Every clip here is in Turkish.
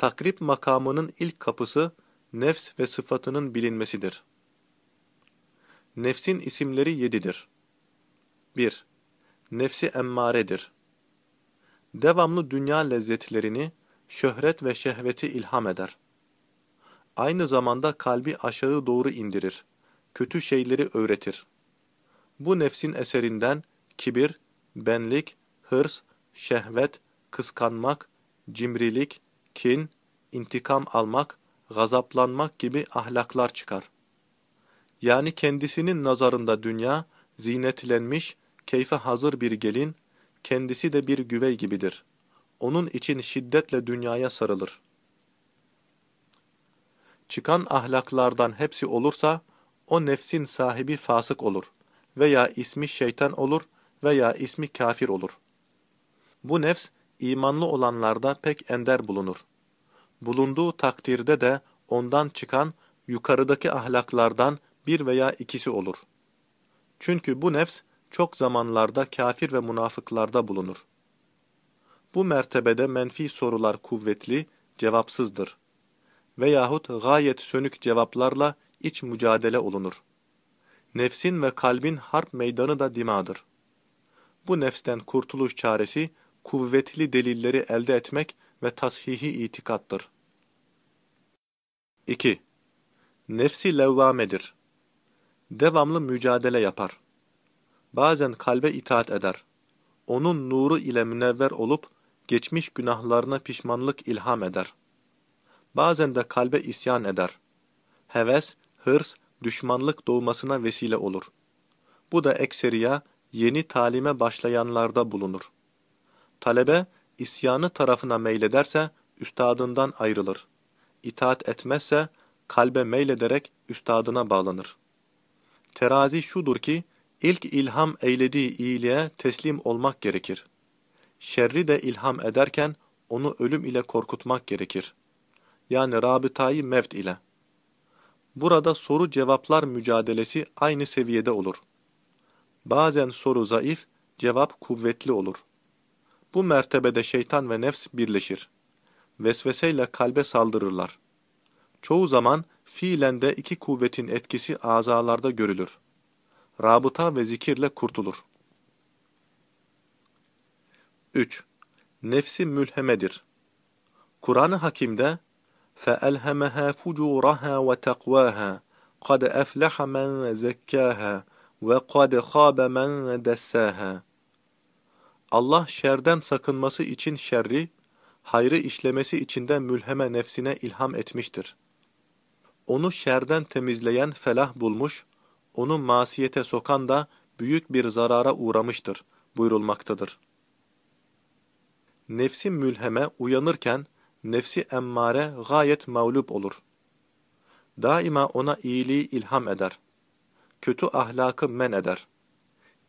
Takrib makamının ilk kapısı nefs ve sıfatının bilinmesidir. Nefsin isimleri yedidir. 1. Nefsi emmaredir. Devamlı dünya lezzetlerini, şöhret ve şehveti ilham eder. Aynı zamanda kalbi aşağı doğru indirir. Kötü şeyleri öğretir. Bu nefsin eserinden kibir, benlik, hırs, şehvet, kıskanmak, cimrilik, kin, intikam almak, gazaplanmak gibi ahlaklar çıkar. Yani kendisinin nazarında dünya, zinetlenmiş, keyfe hazır bir gelin, kendisi de bir güvey gibidir. Onun için şiddetle dünyaya sarılır. Çıkan ahlaklardan hepsi olursa, o nefsin sahibi fasık olur veya ismi şeytan olur veya ismi kafir olur. Bu nefs, imanlı olanlarda pek ender bulunur. Bulunduğu takdirde de ondan çıkan yukarıdaki ahlaklardan bir veya ikisi olur. Çünkü bu nefs çok zamanlarda kafir ve münafıklarda bulunur. Bu mertebede menfi sorular kuvvetli, cevapsızdır. Veyahut gayet sönük cevaplarla iç mücadele olunur. Nefsin ve kalbin harp meydanı da dimadır. Bu nefsten kurtuluş çaresi, kuvvetli delilleri elde etmek ve tashihi itikattır. 2. Nefsi levvamedir. Devamlı mücadele yapar. Bazen kalbe itaat eder. Onun nuru ile münevver olup, geçmiş günahlarına pişmanlık ilham eder. Bazen de kalbe isyan eder. Heves, hırs, düşmanlık doğmasına vesile olur. Bu da ekseriya, yeni talime başlayanlarda bulunur. Talebe, isyanı tarafına meylederse, üstadından ayrılır. İtaat etmezse, kalbe meylederek üstadına bağlanır. Terazi şudur ki, ilk ilham eylediği iyiliğe teslim olmak gerekir. Şerri de ilham ederken, onu ölüm ile korkutmak gerekir. Yani rabıtayı mevt ile. Burada soru-cevaplar mücadelesi aynı seviyede olur. Bazen soru zayıf, cevap kuvvetli olur. Bu mertebede şeytan ve nefs birleşir vesveseyle kalbe saldırırlar. Çoğu zaman fiilen de iki kuvvetin etkisi azalarda görülür. Rabıta ve zikirle kurtulur. 3. Nefsi mülhemedir. Kur'an-ı Hakim'de فَأَلْهَمَهَا فُجُورَهَا وَتَقْوَاهَا قَدْ أَفْلَحَ مَنْ زَكَّاهَا وَقَدْ خَابَ مَنْ دَسَّاهَا Allah şerden sakınması için şerri hayrı işlemesi için de mülheme nefsine ilham etmiştir. Onu şerden temizleyen felah bulmuş, onu masiyete sokan da büyük bir zarara uğramıştır buyurulmaktadır. Nefsi mülheme uyanırken, nefsi emmare gayet mağlup olur. Daima ona iyiliği ilham eder. Kötü ahlakı men eder.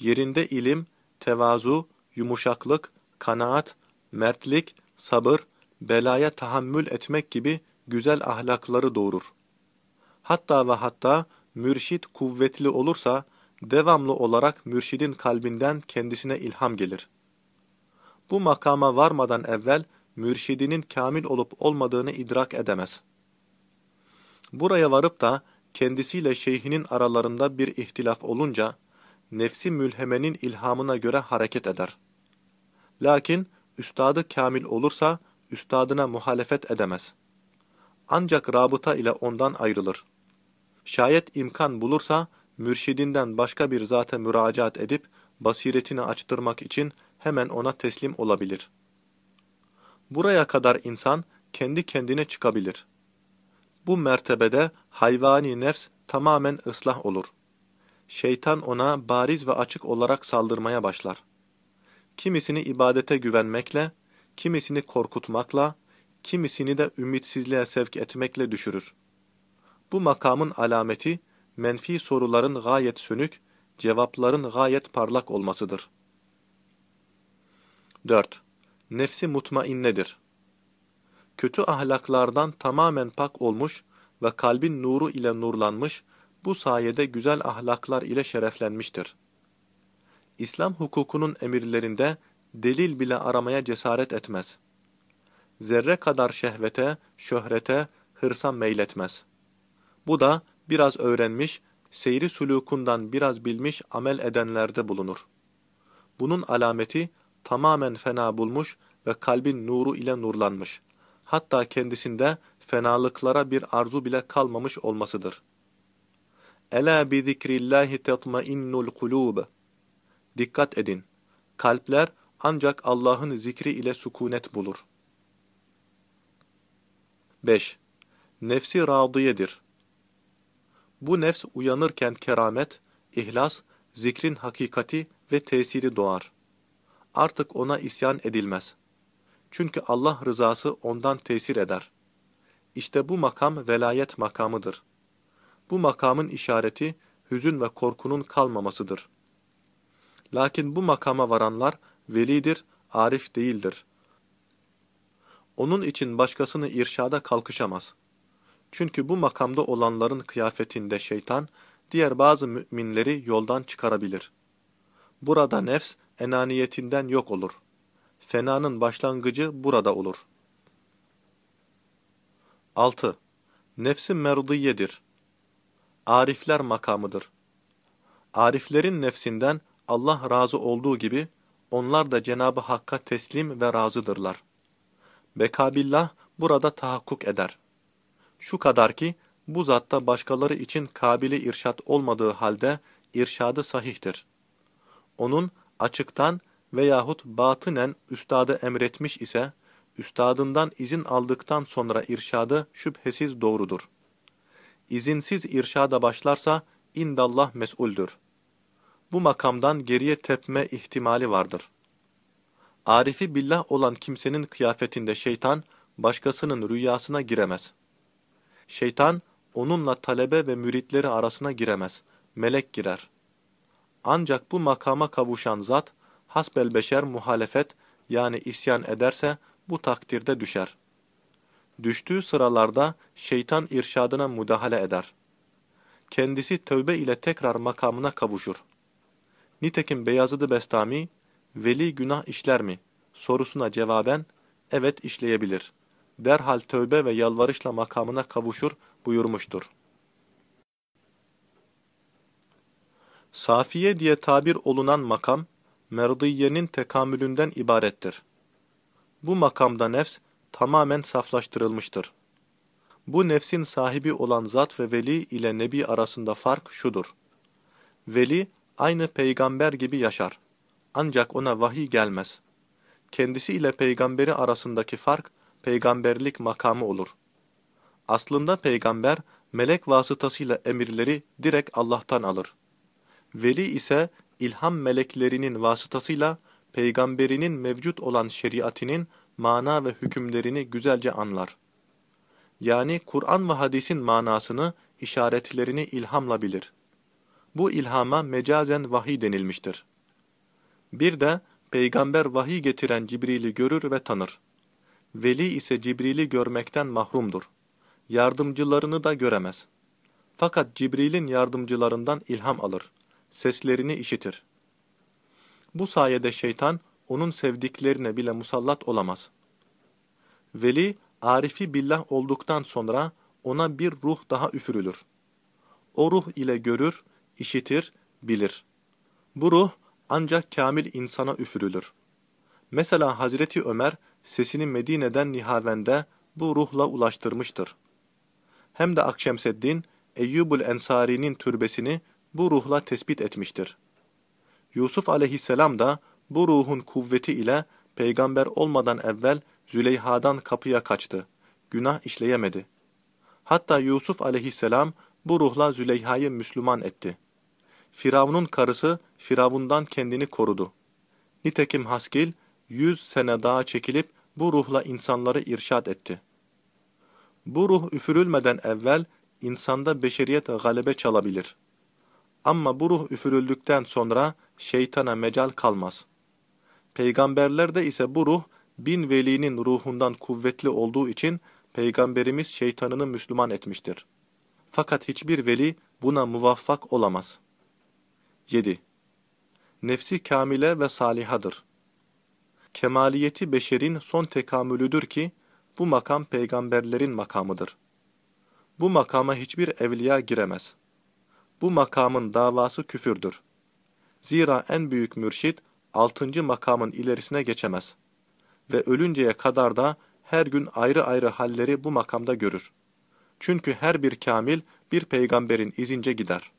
Yerinde ilim, tevazu, yumuşaklık, kanaat, mertlik, sabır, belaya tahammül etmek gibi güzel ahlakları doğurur. Hatta ve hatta mürşit kuvvetli olursa, devamlı olarak mürşidin kalbinden kendisine ilham gelir. Bu makama varmadan evvel, mürşidinin kamil olup olmadığını idrak edemez. Buraya varıp da, kendisiyle şeyhinin aralarında bir ihtilaf olunca, nefsi mülhemenin ilhamına göre hareket eder. Lakin, üstadı kamil olursa, üstadına muhalefet edemez. Ancak rabıta ile ondan ayrılır. Şayet imkan bulursa, mürşidinden başka bir zata müracaat edip, basiretini açtırmak için hemen ona teslim olabilir. Buraya kadar insan, kendi kendine çıkabilir. Bu mertebede hayvani nefs tamamen ıslah olur. Şeytan ona bariz ve açık olarak saldırmaya başlar. Kimisini ibadete güvenmekle, kimisini korkutmakla, kimisini de ümitsizliğe sevk etmekle düşürür. Bu makamın alameti, menfi soruların gayet sönük, cevapların gayet parlak olmasıdır. 4. Nefsi mutmainnedir. Kötü ahlaklardan tamamen pak olmuş ve kalbin nuru ile nurlanmış, bu sayede güzel ahlaklar ile şereflenmiştir. İslam hukukunun emirlerinde delil bile aramaya cesaret etmez. zerre kadar şehvete, şöhrete, hırsa meyletmez. Bu da biraz öğrenmiş, seyri sulukundan biraz bilmiş amel edenlerde bulunur. Bunun alameti tamamen fena bulmuş ve kalbin nuru ile nurlanmış. Hatta kendisinde fenalıklara bir arzu bile kalmamış olmasıdır. Ela bi zikrillahi tetmainnul kulub. Dikkat edin. Kalpler ancak Allah'ın zikri ile sükunet bulur. 5. Nefsi radiyedir. Bu nefs uyanırken keramet, ihlas, zikrin hakikati ve tesiri doğar. Artık ona isyan edilmez. Çünkü Allah rızası ondan tesir eder. İşte bu makam velayet makamıdır. Bu makamın işareti hüzün ve korkunun kalmamasıdır. Lakin bu makama varanlar velidir, arif değildir. Onun için başkasını irşada kalkışamaz. Çünkü bu makamda olanların kıyafetinde şeytan, diğer bazı müminleri yoldan çıkarabilir. Burada nefs, enaniyetinden yok olur. Fenanın başlangıcı burada olur. 6. Nefsi merdiyedir. Arifler makamıdır. Ariflerin nefsinden Allah razı olduğu gibi, onlar da Cenab-ı Hakk'a teslim ve razıdırlar. Bekabillah burada tahakkuk eder. Şu kadar ki, bu zatta başkaları için kabili irşat olmadığı halde irşadı sahihtir. Onun açıktan veyahut batınen üstadı emretmiş ise, üstadından izin aldıktan sonra irşadı şüphesiz doğrudur. İzinsiz irşada başlarsa indallah mes'uldür. Bu makamdan geriye tepme ihtimali vardır. Arifi billah olan kimsenin kıyafetinde şeytan, başkasının rüyasına giremez. Şeytan, onunla talebe ve müritleri arasına giremez. Melek girer. Ancak bu makama kavuşan zat, hasbelbeşer muhalefet yani isyan ederse bu takdirde düşer. Düştüğü sıralarda şeytan irşadına müdahale eder. Kendisi tövbe ile tekrar makamına kavuşur. Nitekim Beyazıdı Bestami, veli günah işler mi? sorusuna cevaben, evet işleyebilir. Derhal tövbe ve yalvarışla makamına kavuşur buyurmuştur. Safiye diye tabir olunan makam, merdiyenin tekamülünden ibarettir. Bu makamda nefs tamamen saflaştırılmıştır. Bu nefsin sahibi olan zat ve veli ile nebi arasında fark şudur. Veli aynı peygamber gibi yaşar. Ancak ona vahiy gelmez. Kendisi ile peygamberi arasındaki fark peygamberlik makamı olur. Aslında peygamber melek vasıtasıyla emirleri direkt Allah'tan alır. Veli ise ilham meleklerinin vasıtasıyla peygamberinin mevcut olan şeriatinin mana ve hükümlerini güzelce anlar. Yani Kur'an ve hadisin manasını, işaretlerini ilhamla bilir. Bu ilhama mecazen vahiy denilmiştir. Bir de peygamber vahiy getiren Cibril'i görür ve tanır. Veli ise Cibril'i görmekten mahrumdur. Yardımcılarını da göremez. Fakat Cibril'in yardımcılarından ilham alır. Seslerini işitir. Bu sayede şeytan onun sevdiklerine bile musallat olamaz. Veli, arifi billah olduktan sonra ona bir ruh daha üfürülür. O ruh ile görür, işitir, bilir. Bu ruh ancak kamil insana üfürülür. Mesela Hazreti Ömer sesini Medine'den Nihavend'e bu ruhla ulaştırmıştır. Hem de Akşemseddin, Eyyubul Ensari'nin türbesini bu ruhla tespit etmiştir. Yusuf aleyhisselam da bu ruhun kuvveti ile peygamber olmadan evvel Züleyha'dan kapıya kaçtı. Günah işleyemedi. Hatta Yusuf aleyhisselam bu ruhla Züleyha'yı Müslüman etti. Firavun'un karısı Firavun'dan kendini korudu. Nitekim Haskil yüz sene daha çekilip bu ruhla insanları irşad etti. Bu ruh üfürülmeden evvel insanda beşeriyet galebe çalabilir. Ama bu ruh üfürüldükten sonra şeytana mecal kalmaz. Peygamberlerde ise bu ruh bin velinin ruhundan kuvvetli olduğu için Peygamberimiz şeytanını Müslüman etmiştir. Fakat hiçbir veli buna muvaffak olamaz. 7. Nefsi kamile ve salihadır. Kemaliyeti beşerin son tekamülüdür ki, Bu makam peygamberlerin makamıdır. Bu makama hiçbir evliya giremez. Bu makamın davası küfürdür. Zira en büyük mürşit altıncı makamın ilerisine geçemez. Ve ölünceye kadar da her gün ayrı ayrı halleri bu makamda görür. Çünkü her bir kamil bir peygamberin izince gider.